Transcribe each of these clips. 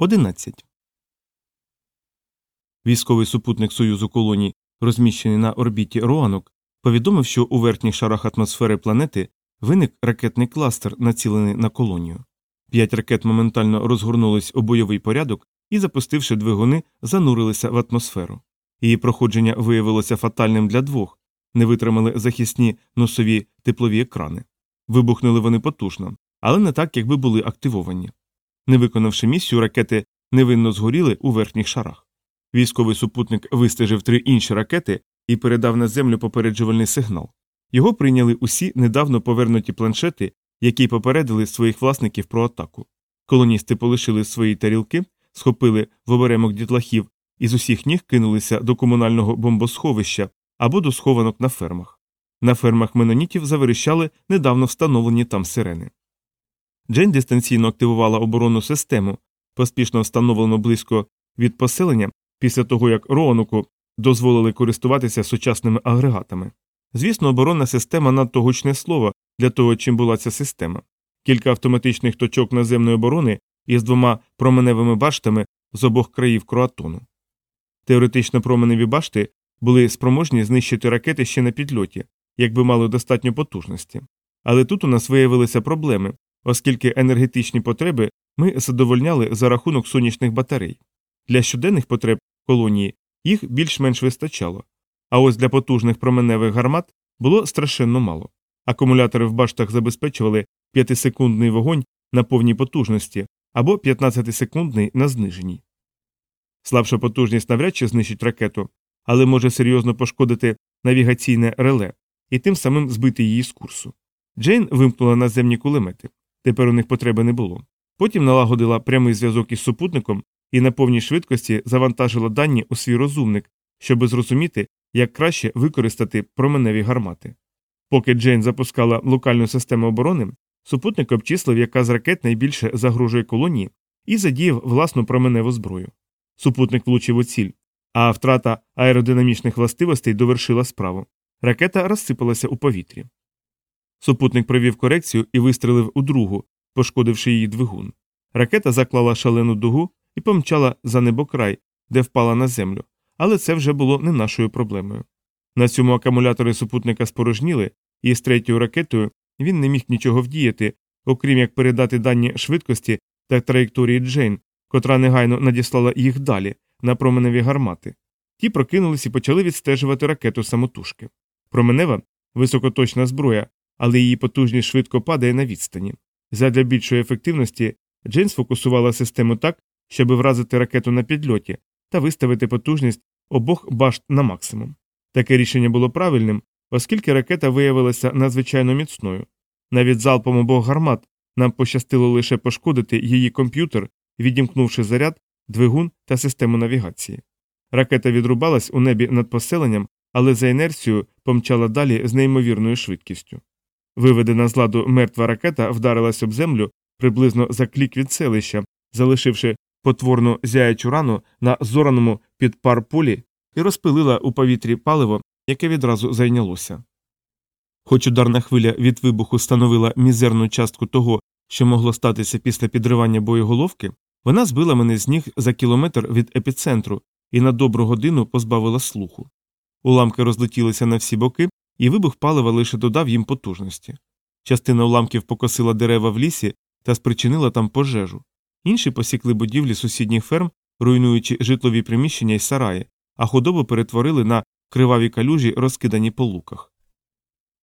11. Військовий супутник Союзу колоній, розміщений на орбіті Роанок, повідомив, що у верхніх шарах атмосфери планети виник ракетний кластер, націлений на колонію. П'ять ракет моментально розгорнулись у бойовий порядок і, запустивши двигуни, занурилися в атмосферу. Її проходження виявилося фатальним для двох, не витримали захисні носові теплові екрани. Вибухнули вони потужно, але не так, якби були активовані. Не виконавши місію, ракети невинно згоріли у верхніх шарах. Військовий супутник вистежив три інші ракети і передав на землю попереджувальний сигнал. Його прийняли усі недавно повернуті планшети, які попередили своїх власників про атаку. Колоністи полишили свої тарілки, схопили в оберемок дітлахів і з усіх ніг кинулися до комунального бомбосховища або до схованок на фермах. На фермах менонітів заверещали недавно встановлені там сирени. Джейн дистанційно активувала оборонну систему, поспішно встановлену близько від поселення після того, як Роануку дозволили користуватися сучасними агрегатами. Звісно, оборонна система надто гучне слово для того, чим була ця система. Кілька автоматичних точок наземної оборони із двома променевими баштами з обох країв кроатону. Теоретично променеві башти були спроможні знищити ракети ще на підльоті, якби мали достатньо потужності. Але тут у нас виявилися проблеми, оскільки енергетичні потреби ми задовольняли за рахунок сонячних батарей. Для щоденних потреб колонії їх більш-менш вистачало, а ось для потужних променевих гармат було страшенно мало. Акумулятори в баштах забезпечували 5-секундний вогонь на повній потужності або 15-секундний на зниженій. Слабша потужність навряд чи знищить ракету, але може серйозно пошкодити навігаційне реле і тим самим збити її з курсу. Джейн вимкнула наземні кулемети. Тепер у них потреби не було. Потім налагодила прямий зв'язок із супутником і на повній швидкості завантажила дані у свій розумник, щоби зрозуміти, як краще використати променеві гармати. Поки Джейн запускала локальну систему оборони, супутник обчислив, яка з ракет найбільше загрожує колонії, і задіяв власну променеву зброю. Супутник влучив у ціль, а втрата аеродинамічних властивостей довершила справу. Ракета розсипалася у повітрі. Супутник провів корекцію і вистрелив у другу, пошкодивши її двигун. Ракета заклала шалену дугу і помчала за небокрай, де впала на землю, але це вже було не нашою проблемою. На цьому акумулятори супутника спорожніли, і з третьою ракетою він не міг нічого вдіяти, окрім як передати дані швидкості та траєкторії Джейн, котра негайно надіслала їх далі на променеві гармати. Ті прокинулись і почали відстежувати ракету самотужки. Променева високоточна зброя, але її потужність швидко падає на відстані. Задля більшої ефективності Джейн сфокусувала систему так, щоб вразити ракету на підльоті та виставити потужність обох башт на максимум. Таке рішення було правильним, оскільки ракета виявилася надзвичайно міцною. Навіть залпом обох гармат нам пощастило лише пошкодити її комп'ютер, відімкнувши заряд, двигун та систему навігації. Ракета відрубалась у небі над поселенням, але за інерцією помчала далі з неймовірною швидкістю. Виведена з ладу мертва ракета вдарилась об землю приблизно за клік від селища, залишивши потворну зяячу рану на зораному під пар полі і розпилила у повітрі паливо, яке відразу зайнялося. Хоч ударна хвиля від вибуху становила мізерну частку того, що могло статися після підривання боєголовки, вона збила мене з ніг за кілометр від епіцентру і на добру годину позбавила слуху. Уламки розлетілися на всі боки, і вибух палива лише додав їм потужності. Частина уламків покосила дерева в лісі та спричинила там пожежу. Інші посікли будівлі сусідніх ферм, руйнуючи житлові приміщення й сараї, а худобу перетворили на криваві калюжі, розкидані по луках.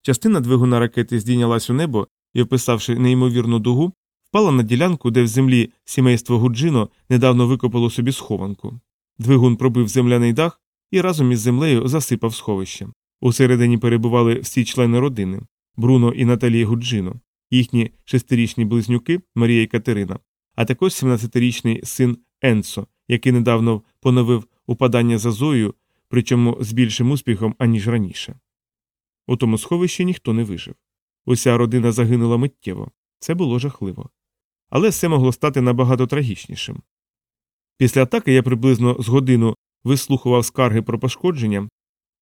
Частина двигуна ракети здійнялась у небо і, описавши неймовірну дугу, впала на ділянку, де в землі сімейство Гуджино недавно викопало собі схованку. Двигун пробив земляний дах і разом із землею засипав сховище. Усередині перебували всі члени родини Бруно і Наталії Гуджино, їхні шестирічні близнюки Марія і Катерина, а також 17-річний син Енсо, який недавно поновив упадання за Зою, причому з більшим успіхом, аніж раніше. У тому сховищі ніхто не вижив. Уся родина загинула миттєво. Це було жахливо. Але все могло стати набагато трагічнішим. Після атаки я приблизно з годину вислухував скарги про пошкодження,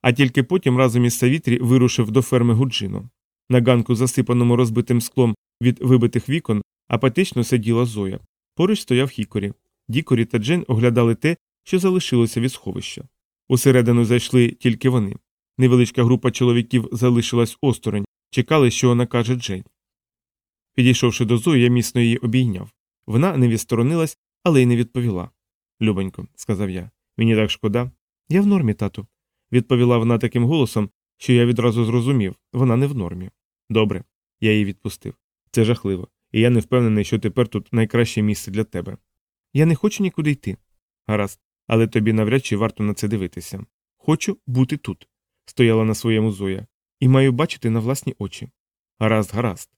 а тільки потім разом із Савітрі вирушив до ферми Гуджино. На ганку, засипаному розбитим склом від вибитих вікон, апатично сиділа Зоя. Поруч стояв Хікорі. Дікорі та Джен оглядали те, що залишилося від сховища. Усередину зайшли тільки вони. Невеличка група чоловіків залишилась осторонь, чекали, що накаже Джейн. Підійшовши до Зої, я міцно її обійняв. Вона не відсторонилась, але й не відповіла. Любонько, сказав я, мені так шкода. Я в нормі, тату, відповіла вона таким голосом, що я відразу зрозумів вона не в нормі. Добре, я її відпустив. Це жахливо, і я не впевнений, що тепер тут найкраще місце для тебе. Я не хочу нікуди йти. Гаразд, але тобі навряд чи варто на це дивитися. Хочу бути тут, стояла на своєму Зоя, і маю бачити на власні очі. Гаразд, гаразд.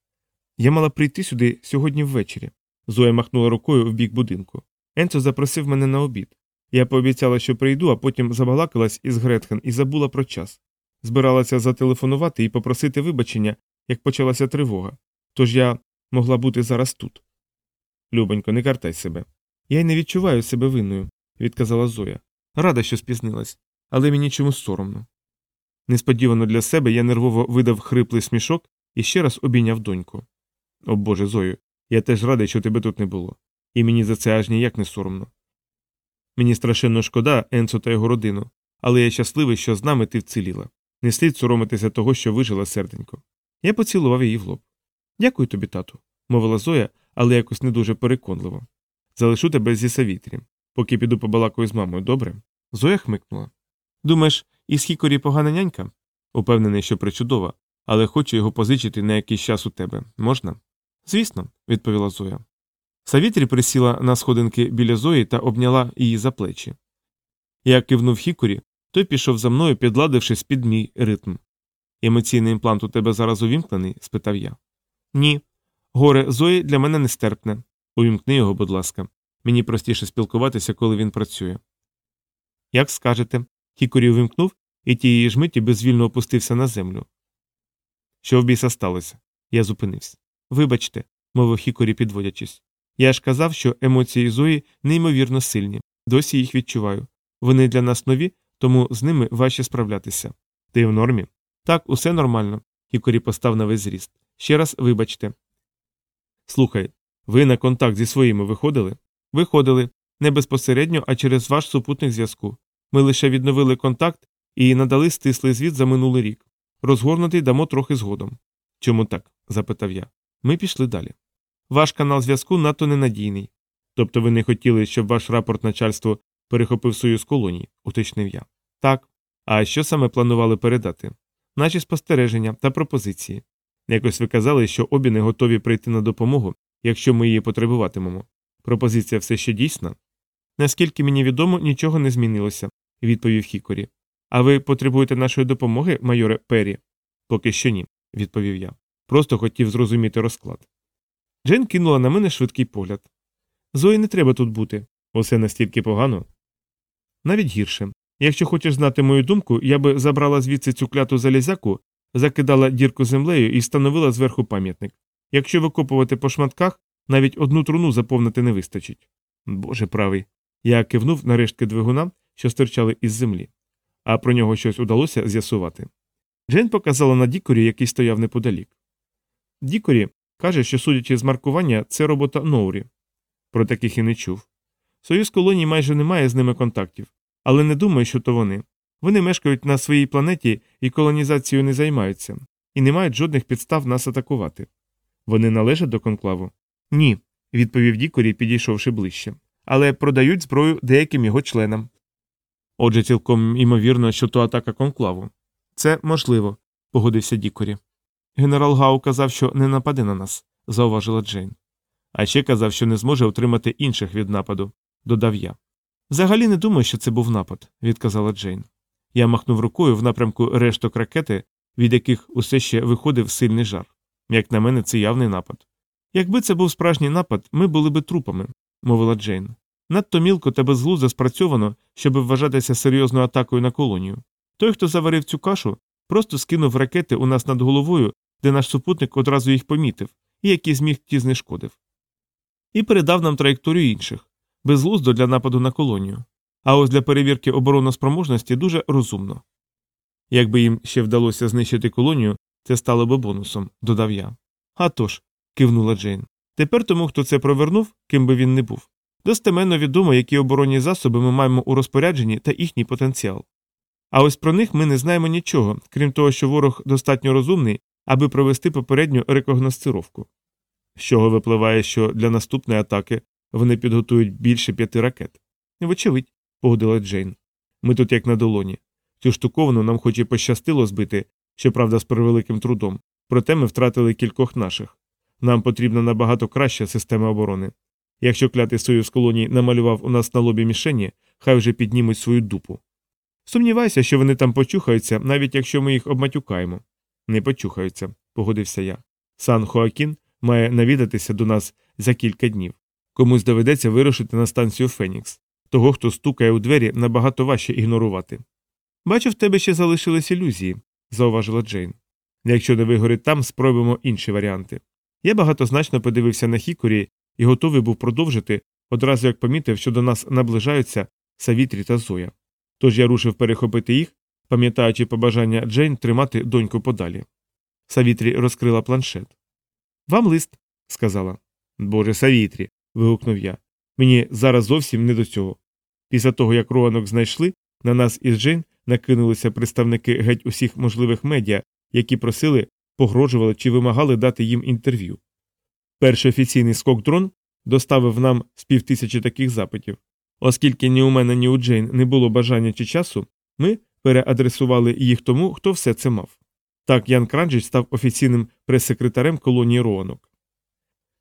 Я мала прийти сюди сьогодні ввечері. Зоя махнула рукою в бік будинку. Енцо запросив мене на обід. Я пообіцяла, що прийду, а потім забалакалась із Гретхен і забула про час. Збиралася зателефонувати і попросити вибачення, як почалася тривога. Тож я могла бути зараз тут. Любонько, не картай себе. Я й не відчуваю себе винною, відказала Зоя. Рада, що спізнилась, але мені чомусь соромно. Несподівано для себе я нервово видав хриплий смішок і ще раз обійняв доньку. О Боже, Зою, я теж радий, що тебе тут не було, і мені за це аж ніяк не соромно. Мені страшенно шкода Енцо та його родину, але я щасливий, що з нами ти вціліла. Не слід соромитися того, що вижила серденько. Я поцілував її в лоб. Дякую тобі, тату, мовила Зоя, але якось не дуже переконливо. Залишу тебе зі Савітрі, поки піду побалакаю з мамою, добре? Зоя хмикнула. Думаєш, із Хікорі погана нянька? Упевнений, що причудова, але хочу його позичити на якийсь час у тебе. Можна? Звісно, відповіла Зоя. Савітрі присіла на сходинки біля Зої та обняла її за плечі. Я кивнув Хікорі, той пішов за мною, підладившись під мій ритм. Емоційний імплант у тебе зараз увімкнений? спитав я. Ні. Горе Зої для мене нестерпне. Увімкни його, будь ласка. Мені простіше спілкуватися, коли він працює. Як скажете. Хікорі увімкнув, і тієї ж миті безвільно опустився на землю. Що в біса сталося? Я зупинився. Вибачте, мовив Хікорі, підводячись. Я ж казав, що емоції Зої неймовірно сильні. Досі їх відчуваю. Вони для нас нові, тому з ними важче справлятися. Ти в нормі? Так, усе нормально. Хікорі постав на весь зріст. Ще раз вибачте. Слухай, ви на контакт зі своїми виходили? Виходили. Не безпосередньо, а через ваш супутник зв'язку. Ми лише відновили контакт і надали стислий звіт за минулий рік. Розгорнутий дамо трохи згодом. Чому так? запитав я. Ми пішли далі. Ваш канал зв'язку надто ненадійний. Тобто ви не хотіли, щоб ваш рапорт начальству перехопив союз колоній, уточнив я. Так. А що саме планували передати? Наші спостереження та пропозиції. Якось ви казали, що обі не готові прийти на допомогу, якщо ми її потребуватимемо. Пропозиція все ще дійсна? Наскільки мені відомо, нічого не змінилося, відповів Хікорі. А ви потребуєте нашої допомоги, майоре Перрі? Поки що ні, відповів я. Просто хотів зрозуміти розклад. Джен кинула на мене швидкий погляд. Зої не треба тут бути. Усе настільки погано. Навіть гірше. Якщо хочеш знати мою думку, я би забрала звідси цю кляту залізяку, закидала дірку землею і встановила зверху пам'ятник. Якщо викопувати по шматках, навіть одну труну заповнити не вистачить. Боже правий. Я кивнув на рештки двигуна, що стирчали із землі, а про нього щось удалося з'ясувати. Джен показала на Дікорі, який стояв неподалік. Дікорі каже, що, судячи з маркування, це робота Ноурі. Про таких і не чув. Союз колоній майже не має з ними контактів, але не думаю, що то вони. Вони мешкають на своїй планеті і колонізацією не займаються, і не мають жодних підстав нас атакувати. Вони належать до конклаву? Ні, відповів Дікорі, підійшовши ближче, але продають зброю деяким його членам. Отже, цілком імовірно, що то атака конклаву. Це можливо, погодився Дікорі. Генерал Гау казав, що не нападе на нас, зауважила Джейн. А ще казав, що не зможе отримати інших від нападу, додав я. Взагалі не думаю, що це був напад, відказала Джейн. Я махнув рукою в напрямку решток ракети, від яких усе ще виходив сильний жар. Як на мене, це явний напад. Якби це був справжній напад, ми були би трупами, мовила Джейн. Надто мілко та безглуздо спрацьовано, щоб вважатися серйозною атакою на колонію. Той, хто заварив цю кашу, просто скинув ракети у нас над головою, де наш супутник одразу їх помітив, і які зміг ті знешкодив. І передав нам траєкторію інших безглуздо для нападу на колонію. А ось для перевірки обороноспроможності дуже розумно. Якби їм ще вдалося знищити колонію, це стало би бонусом, додав я. «А тож», – кивнула Джейн. Тепер тому, хто це провернув, ким би він не був. Достеменно відомо, які оборонні засоби ми маємо у розпорядженні та їхній потенціал. А ось про них ми не знаємо нічого, крім того, що ворог достатньо розумний, аби провести попередню рекогносцировку. З чого випливає, що для наступної атаки вони підготують більше п'яти ракет. Вочевидь, погодила Джейн. Ми тут як на долоні. Цю штуковину нам хоч і пощастило збити, щоправда, з превеликим трудом, проте ми втратили кількох наших. Нам потрібна набагато краща система оборони. Якщо клятий союз колоній намалював у нас на лобі мішені, хай вже піднімуть свою дупу. Сумніваюся, що вони там почухаються, навіть якщо ми їх обматюкаємо. Не почухаються, погодився я. Сан Хоакін має навідатися до нас за кілька днів. Комусь доведеться вирушити на станцію Фенікс. Того, хто стукає у двері, набагато важче ігнорувати. Бачу, в тебе ще залишились ілюзії, зауважила Джейн. Якщо не вигорить там, спробуємо інші варіанти. Я багатозначно подивився на Хікорі і готовий був продовжити, одразу як помітив, що до нас наближаються Савітрі та Зоя. Тож я рушив перехопити їх, пам'ятаючи побажання Джейн тримати доньку подалі. Савітрі розкрила планшет. Вам лист, сказала. Боже Савітрі. вигукнув я. Мені зараз зовсім не до цього. Після того, як Роанок знайшли, на нас із Джейн накинулися представники геть усіх можливих медіа, які просили, погрожували чи вимагали дати їм інтерв'ю. Перший офіційний скок дрон доставив нам з півтисячі таких запитів. Оскільки ні у мене, ні у Джейн не було бажання чи часу, ми переадресували їх тому, хто все це мав. Так Ян Кранджич став офіційним прес-секретарем колонії Роанок.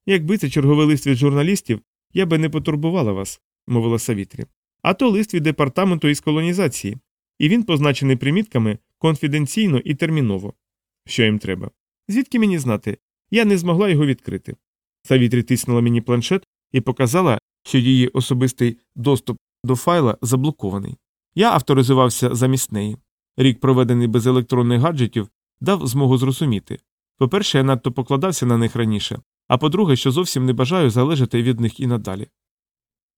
Якби це черговий лист від журналістів, я би не потурбувала вас, мовила Савітрі. А то лист від департаменту із колонізації, і він позначений примітками конфіденційно і терміново. Що їм треба? Звідки мені знати? Я не змогла його відкрити. Савітрі тиснула мені планшет і показала, що її особистий доступ до файла заблокований. Я авторизувався замість неї. Рік, проведений без електронних гаджетів, дав змогу зрозуміти. По-перше, я надто покладався на них раніше, а по-друге, що зовсім не бажаю залежати від них і надалі.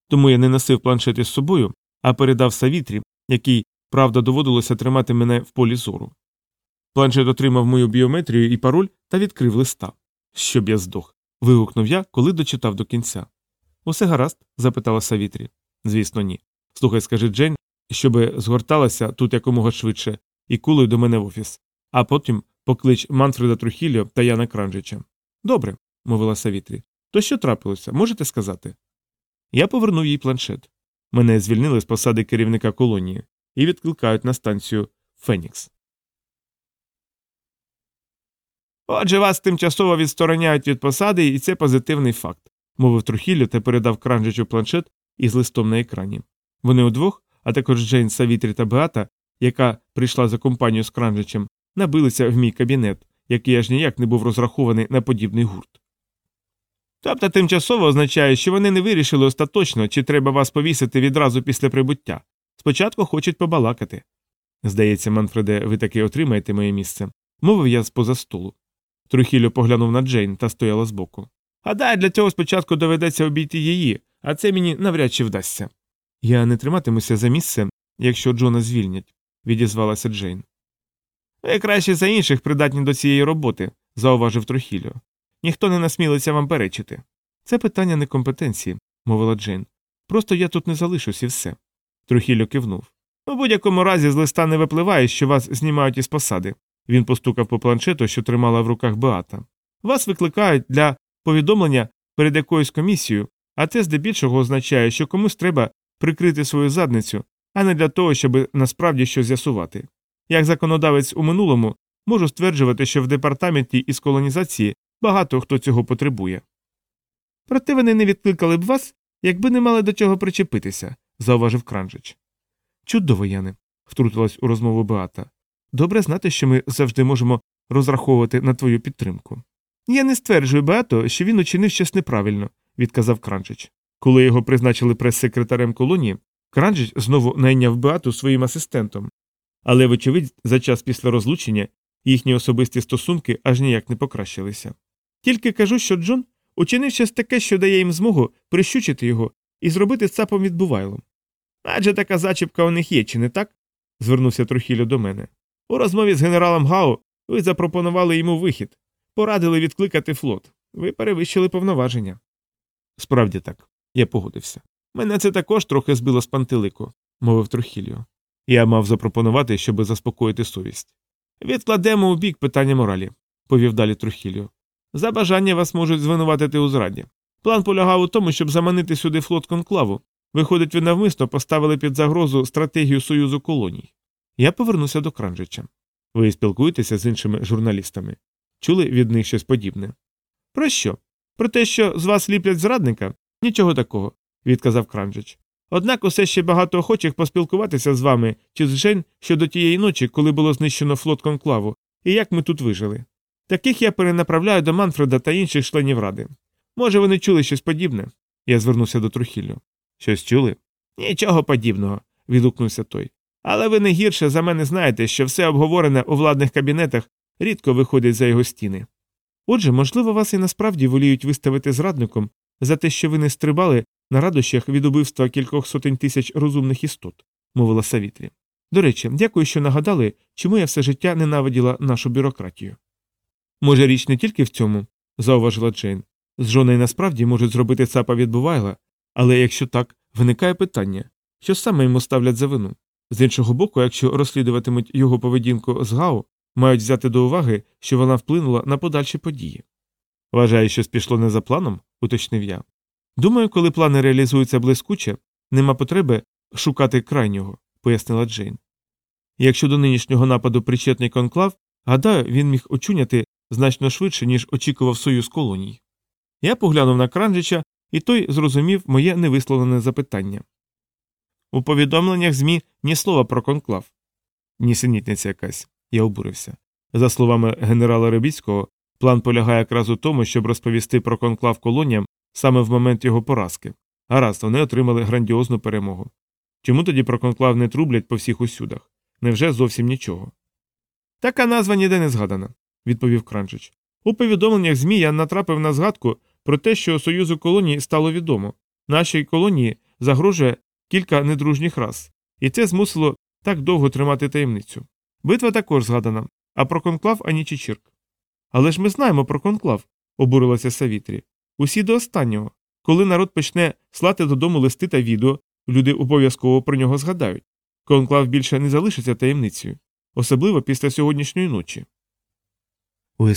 Тому я не носив планшет із собою, а передав Савітрі, який, правда, доводилося тримати мене в полі зору. Планшет отримав мою біометрію і пароль та відкрив листа. Щоб я здох. вигукнув я, коли дочитав до кінця. Усе гаразд? запитала Савітрі. Звісно, ні. Слухай, скажи Джейн, щоби згорталася тут якомога швидше, і кулею до мене в офіс, а потім поклич Манфреда Трухіліо та Яна Кранжича. Добре, мовила Савітрі. То що трапилося, можете сказати? Я повернув їй планшет. Мене звільнили з посади керівника колонії і відкликають на станцію Фенікс. Отже, вас тимчасово відстороняють від посади, і це позитивний факт, мовив Трухіллю та передав Кранжичу планшет із листом на екрані. Вони удвох, а також Джейн Савітрі та Беата, яка прийшла за компанію з Кранжичем, набилися в мій кабінет, який аж ніяк не був розрахований на подібний гурт. Тобто тимчасово означає, що вони не вирішили остаточно, чи треба вас повісити відразу після прибуття. Спочатку хочуть побалакати. Здається, Манфреде, ви таки отримаєте моє місце, мовив я з поза столу. Трухіллю поглянув на Джейн та стояла збоку. Гадаю, для цього спочатку доведеться обійти її, а це мені навряд чи вдасться. Я не триматимуся за місце, якщо Джона звільнять, відізвалася Джейн. Ви краще за інших придатні до цієї роботи, зауважив Трухіллю. Ніхто не насмілиться вам перечити. Це питання некомпетенції, мовила Джейн. Просто я тут не залишусь і все. Трухіллю кивнув. У будь-якому разі з листа не випливає, що вас знімають із посади. Він постукав по планшету, що тримала в руках Беата. Вас викликають для повідомлення перед якоюсь комісією, а це здебільшого означає, що комусь треба прикрити свою задницю, а не для того, щоб насправді щось з'ясувати. Як законодавець у минулому можу стверджувати, що в департаменті із колонізації багато хто цього потребує. Проте вони не відкликали б вас, якби не мали до чого причепитися, зауважив Кранжич. Чудово, Яне, втрутилась у розмову Беата. Добре знати, що ми завжди можемо розраховувати на твою підтримку. Я не стверджую Беато, що він учинив щось неправильно, відказав Кранжич. Коли його призначили прес-секретарем колонії, Кранжич знову найняв Беату своїм асистентом. Але, вочевидь, за час після розлучення їхні особисті стосунки аж ніяк не покращилися. Тільки кажу, що Джон учинив щось таке, що дає їм змогу прищучити його і зробити цапом відбувайлом. Адже така зачіпка у них є, чи не так? звернувся Трухілю до мене. У розмові з генералом Гао ви запропонували йому вихід, порадили відкликати флот. Ви перевищили повноваження. Справді так, я погодився. Мене це також трохи збило з пантелику, мовив Трухіліо. Я мав запропонувати, щоби заспокоїти совість. Відкладемо у бік питання моралі, повів далі Трухіліо. За бажання вас можуть звинуватити у зраді. План полягав у тому, щоб заманити сюди флот конклаву. Виходить, ви навмисно поставили під загрозу стратегію Союзу колоній. Я повернуся до Кранжича. Ви спілкуєтеся з іншими журналістами. Чули від них щось подібне? Про що? Про те, що з вас ліплять зрадника? Нічого такого, відказав Кранжич. Однак усе ще багато охочих поспілкуватися з вами чи з Жень щодо тієї ночі, коли було знищено флот конклаву, і як ми тут вижили. Таких я перенаправляю до Манфреда та інших членів ради. Може, вони чули щось подібне? Я звернувся до Трухіллю. Щось чули? Нічого подібного, відгукнувся той. Але ви не гірше за мене знаєте, що все обговорене у владних кабінетах рідко виходить за його стіни. Отже, можливо, вас і насправді воліють виставити зрадником за те, що ви не стрибали на радощах від убивства кількох сотень тисяч розумних істот, мовила Савітрі. До речі, дякую, що нагадали, чому я все життя ненавиділа нашу бюрократію. Може, річ не тільки в цьому, зауважила Джейн. З жоною насправді можуть зробити цапа від Бувайла, але якщо так, виникає питання, що саме йому ставлять за вину. З іншого боку, якщо розслідуватимуть його поведінку з Гау, мають взяти до уваги, що вона вплинула на подальші події. Вважаю, що пішло не за планом, уточнив я. Думаю, коли плани реалізуються блискуче, нема потреби шукати крайнього, пояснила Джейн. Якщо до нинішнього нападу причетний конклав, гадаю, він міг очуняти значно швидше, ніж очікував союз колоній. Я поглянув на Кранжича, і той зрозумів моє невисловлене запитання. У повідомленнях ЗМІ ні слова про конклав. Нісенітниця якась, я обурився. За словами генерала Рибіцького, план полягає якраз у тому, щоб розповісти про конклав колоніям саме в момент його поразки. Гаразд, вони отримали грандіозну перемогу. Чому тоді про конклав не трублять по всіх усюдах? Невже зовсім нічого? Така назва ніде не згадана, відповів Кранчич. У повідомленнях ЗМІ я натрапив на згадку про те, що Союзу колонії стало відомо. Нашій колонії загрожує кілька недружніх рас, і це змусило так довго тримати таємницю. Битва також згадана, а про конклав ані чечірк. Але ж ми знаємо про конклав, обурилася Савітрі. Усі до останнього. Коли народ почне слати додому листи та відео, люди обов'язково про нього згадають. Конклав більше не залишиться таємницею, особливо після сьогоднішньої ночі. У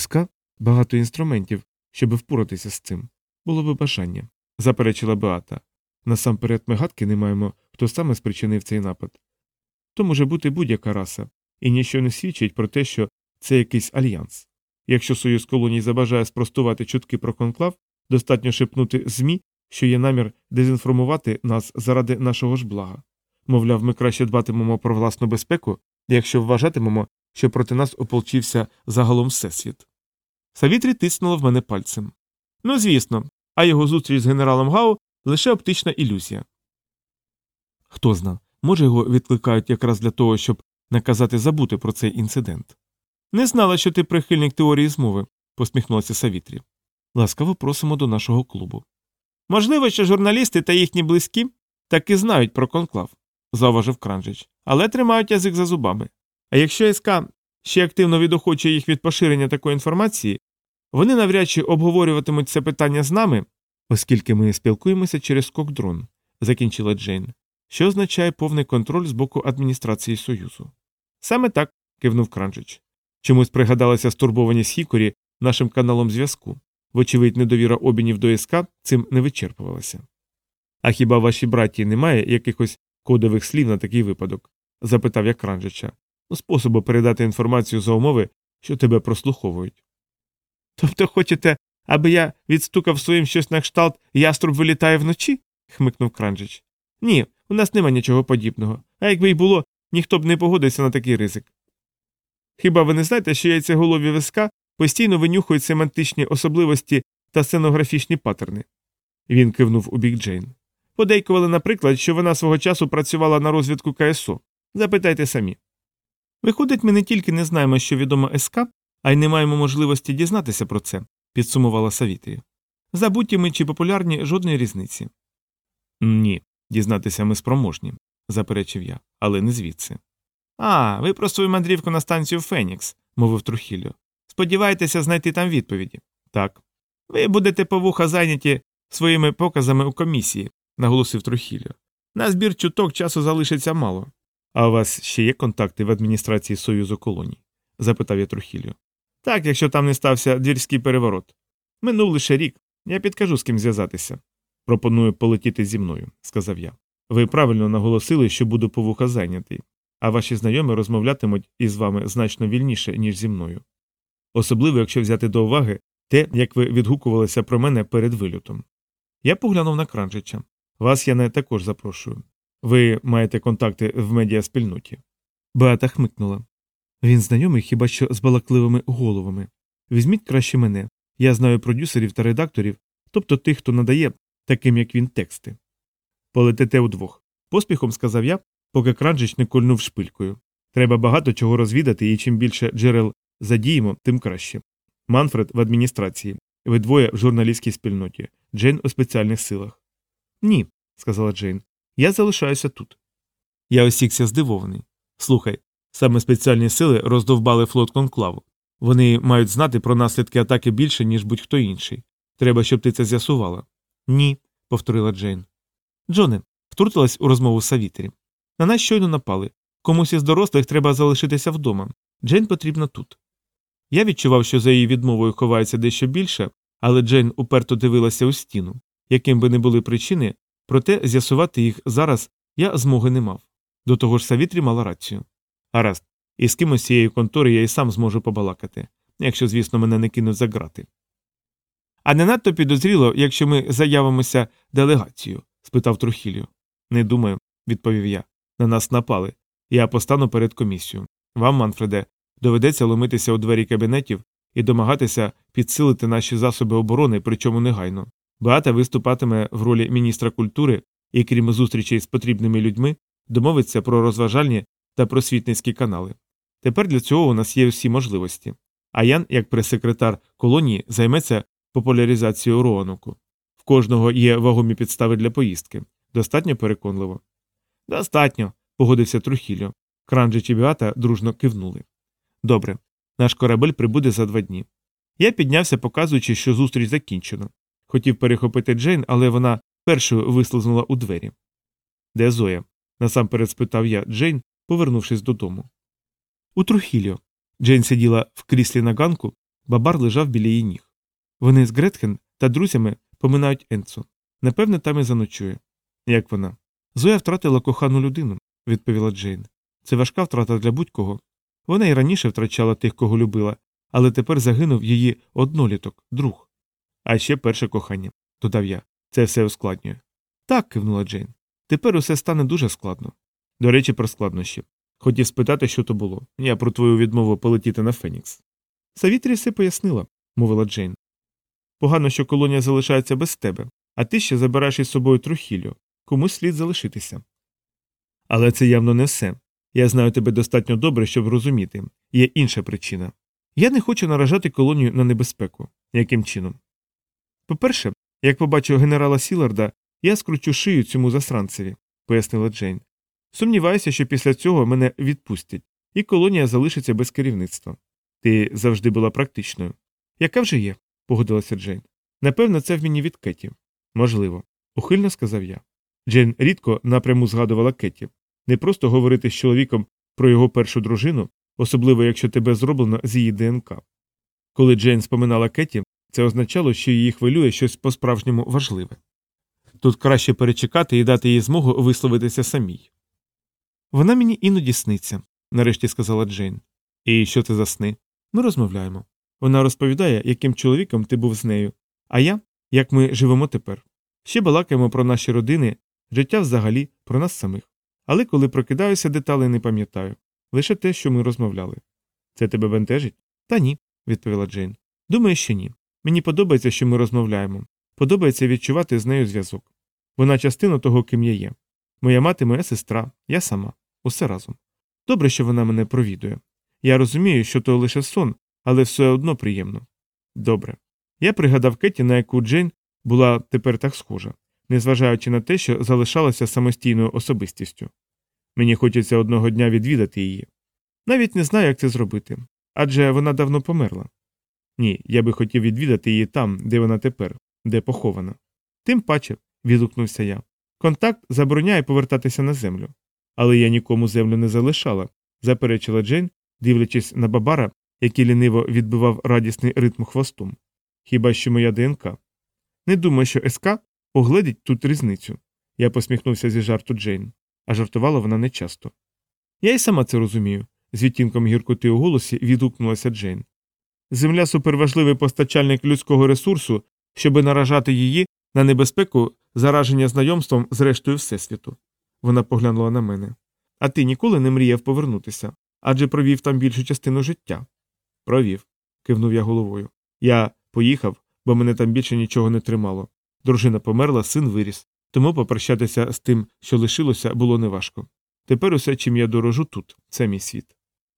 багато інструментів, щоб впоратися з цим. Було би бажання, заперечила Беата. Насамперед ми гадки не маємо, хто саме спричинив цей напад. То може бути будь-яка раса, і ніщо не свідчить про те, що це якийсь альянс. Якщо Союз колоній забажає спростувати чутки про конклав, достатньо шепнути ЗМІ, що є намір дезінформувати нас заради нашого ж блага. Мовляв, ми краще дбатимемо про власну безпеку, якщо вважатимемо, що проти нас ополчився загалом всесвіт. Савітрі тиснула в мене пальцем. Ну, звісно, а його зустріч з генералом Гау лише оптична ілюзія. Хто зна, може його відкликають якраз для того, щоб наказати забути про цей інцидент. Не знала, що ти прихильник теорії змови, посміхнулася Савітрі. Ласкаво просимо до нашого клубу. Можливо, що журналісти та їхні близькі таки знають про конклав, зауважив Кранжич, але тримають язик за зубами. А якщо СК ще активно відохочує їх від поширення такої інформації, вони навряд чи обговорюватимуть це питання з нами, оскільки ми спілкуємося через кокдрон, закінчила Джейн, що означає повний контроль з боку адміністрації Союзу. Саме так, кивнув Кранжич. Чомусь пригадалася стурбованість Хікорі нашим каналом зв'язку. Вочевидь, недовіра обінів до СК цим не вичерпувалася. А хіба вашій браті немає якихось кодових слів на такий випадок? запитав я Кранжича. Способу передати інформацію за умови, що тебе прослуховують. Тобто хочете, аби я відстукав своїм щось на кшталт яструб вилітає вночі? хмикнув Кранжич. Ні, у нас нема нічого подібного, а якби й було, ніхто б не погодився на такий ризик. Хіба ви не знаєте, що яйцеголові виска постійно винюхують семантичні особливості та сценографічні паттерни? Він кивнув у бік Джейн. Подейкували, наприклад, що вона свого часу працювала на розвідку КСО. Запитайте самі. Виходить, ми не тільки не знаємо, що відомо СК, а й не маємо можливості дізнатися про це, підсумувала Савітрія. Забуті ми чи популярні жодної різниці. Ні, дізнатися ми спроможні, заперечив я, але не звідси. А, ви про свою мандрівку на станцію Фенікс, мовив Трухіллю. Сподіваєтеся знайти там відповіді. Так. Ви будете по вуха зайняті своїми показами у комісії, наголосив Трухілля. На збір чуток часу залишиться мало. А у вас ще є контакти в адміністрації Союзу колоній? запитав я Трухіллю. Так, якщо там не стався двірський переворот. Минув лише рік. Я підкажу, з ким зв'язатися. Пропоную полетіти зі мною, сказав я. Ви правильно наголосили, що буду по вуха зайнятий, а ваші знайомі розмовлятимуть із вами значно вільніше, ніж зі мною. Особливо, якщо взяти до уваги те, як ви відгукувалися про мене перед вильотом. Я поглянув на Кранжича. Вас я не також запрошую. Ви маєте контакти в медіаспільноті. Беата хмикнула. Він знайомий хіба що з балакливими головами. Візьміть краще мене. Я знаю продюсерів та редакторів, тобто тих, хто надає таким, як він, тексти. Полетите удвох. Поспіхом сказав я, поки Кранжич не кольнув шпилькою. Треба багато чого розвідати, і чим більше джерел задіємо, тим краще. Манфред в адміністрації, ви двоє в журналістській спільноті, Джейн у спеціальних силах. Ні, сказала Джейн. Я залишаюся тут. Я осікся здивований. Слухай, саме спеціальні сили роздовбали флот конклаву. Вони мають знати про наслідки атаки більше, ніж будь-хто інший. Треба, щоб ти це з'ясувала. Ні, повторила Джейн. Джоне, втрутилась у розмову Савітрі. На нас щойно напали. Комусь із дорослих треба залишитися вдома. Джейн потрібна тут. Я відчував, що за її відмовою ховається дещо більше, але Джейн уперто дивилася у стіну. Яким би не були причини, проте з'ясувати їх зараз я змоги не мав. До того ж Савітрі мала рацію. Гаразд, і з кимось цієї контори я й сам зможу побалакати, якщо, звісно, мене не кинуть за грати. А не надто підозріло, якщо ми заявимося делегацію? спитав Трухілію. Не думаю, відповів я. На нас напали. Я постану перед комісією. Вам, Манфреде, доведеться ломитися у двері кабінетів і домагатися підсилити наші засоби оборони, причому негайно. Багата виступатиме в ролі міністра культури і, крім зустрічей з потрібними людьми, домовиться про розважальні та просвітницькі канали. Тепер для цього у нас є всі можливості. А Ян, як прес-секретар колонії, займеться популяризацією Роануку. В кожного є вагомі підстави для поїздки. Достатньо переконливо. Достатньо, погодився Трухілло. Кранджич і Біата дружно кивнули. Добре, наш корабель прибуде за два дні. Я піднявся, показуючи, що зустріч закінчено. Хотів перехопити Джейн, але вона першою вислизнула у двері. Де Зоя? насамперед спитав я Джейн, повернувшись додому. У Трухіліо. Джейн сиділа в кріслі на ганку, бабар лежав біля її ніг. Вони з Гретхен та друзями поминають Енцо. Напевне, там і заночує. Як вона? Зоя втратила кохану людину, відповіла Джейн. Це важка втрата для будь-кого. Вона і раніше втрачала тих, кого любила, але тепер загинув її одноліток, друг. А ще перше кохання, додав я. Це все ускладнює. Так, кивнула Джейн. Тепер усе стане дуже складно. До речі, про складнощі. Хотів спитати, що то було. Я про твою відмову полетіти на Фенікс. Савітрі все пояснила, мовила Джейн. Погано, що колонія залишається без тебе, а ти ще забираєш із собою трухіллю. Комусь слід залишитися. Але це явно не все. Я знаю тебе достатньо добре, щоб розуміти. Є інша причина. Я не хочу наражати колонію на небезпеку. Яким чином? По-перше, як побачу генерала Сіларда, я скручу шию цьому засранцеві, пояснила Джейн. Сумніваюся, що після цього мене відпустять, і колонія залишиться без керівництва. Ти завжди була практичною. Яка вже є? погодилася Джейн. Напевно, це в мені від Кеті. Можливо, ухильно сказав я. Джейн рідко напряму згадувала Кеті. Не просто говорити з чоловіком про його першу дружину, особливо якщо тебе зроблено з її ДНК. Коли Джейн споминала Кеті, це означало, що її хвилює щось по справжньому важливе. Тут краще перечекати і дати їй змогу висловитися самій. Вона мені іноді сниться, нарешті сказала Джейн. І що це за сни? Ми розмовляємо. Вона розповідає, яким чоловіком ти був з нею, а я, як ми живемо тепер. Ще балакаємо про наші родини, життя взагалі, про нас самих. Але коли прокидаюся, деталей не пам'ятаю лише те, що ми розмовляли. Це тебе бентежить? Та ні, відповіла Джейн. Думаю, що ні. Мені подобається, що ми розмовляємо. Подобається відчувати з нею зв'язок. Вона частина того, ким я є. Моя мати, моя сестра, я сама, усе разом. Добре, що вона мене провідує. Я розумію, що то лише сон, але все одно приємно. Добре. Я пригадав Кеті, на яку Джейн була тепер так схожа, незважаючи на те, що залишалася самостійною особистістю. Мені хочеться одного дня відвідати її. Навіть не знаю, як це зробити адже вона давно померла. Ні, я би хотів відвідати її там, де вона тепер, де похована. Тим паче, відгукнувся я. Контакт забороняє повертатися на землю. Але я нікому землю не залишала, заперечила Джейн, дивлячись на бабара, який ліниво відбивав радісний ритм хвостом. Хіба що моя ДНК? Не думаю, що СК огледить тут різницю. Я посміхнувся зі жарту Джейн, а жартувала вона нечасто. Я й сама це розумію, з відтінком гіркоти у голосі відгукнулася Джейн. Земля суперважливий постачальник людського ресурсу, щоби наражати її на небезпеку зараження знайомством з рештою Всесвіту. Вона поглянула на мене. А ти ніколи не мріяв повернутися, адже провів там більшу частину життя. Провів, кивнув я головою. Я поїхав, бо мене там більше нічого не тримало. Дружина померла, син виріс, тому попрощатися з тим, що лишилося, було неважко. Тепер усе, чим я дорожу тут, це мій світ.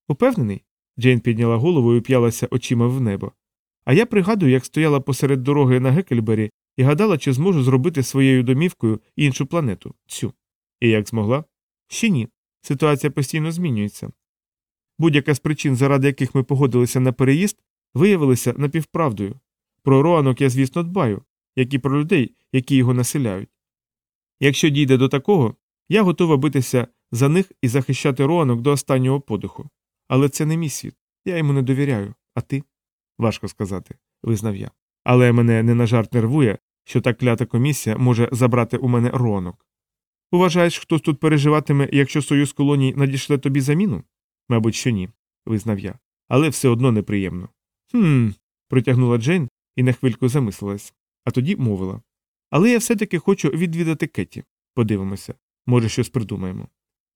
Упевнений? Джейн підняла голову і уп'ялася очима в небо. А я пригадую, як стояла посеред дороги на Гекельбері і гадала, чи зможу зробити своєю домівкою іншу планету цю. І як змогла? Ще ні. Ситуація постійно змінюється. Будь-яка з причин, заради яких ми погодилися на переїзд, виявилася напівправдою. Про Роанок я, звісно, дбаю, як і про людей, які його населяють. Якщо дійде до такого, я готова битися за них і захищати Роанок до останнього подиху. Але це не мій світ. Я йому не довіряю. А ти? Важко сказати, визнав я. Але мене не на жарт нервує, що та клята комісія може забрати у мене Роанок. Уважаєш, хтось тут переживатиме, якщо союз колоній надішле тобі заміну? Мабуть, що ні, визнав я. Але все одно неприємно. Хм. протягнула Джейн і на хвильку замислилась, а тоді мовила. Але я все таки хочу відвідати Кеті. Подивимося, може, щось придумаємо.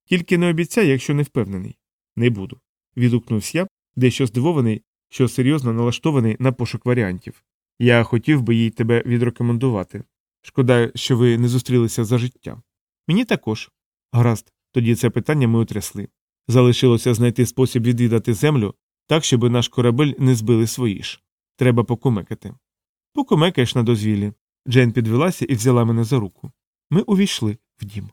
Тільки не обіцяй, якщо не впевнений. Не буду. відгукнувся я, дещо здивований, що серйозно налаштований на пошук варіантів. Я хотів би їй тебе відрекомендувати. Шкода, що ви не зустрілися за життя. Мені також. Гаразд, тоді це питання ми утрясли. Залишилося знайти спосіб відвідати землю так, щоб наш корабель не збили свої ж. Треба покумекати. Покумекаєш на дозвіллі. Джейн підвелася і взяла мене за руку. Ми увійшли в дім.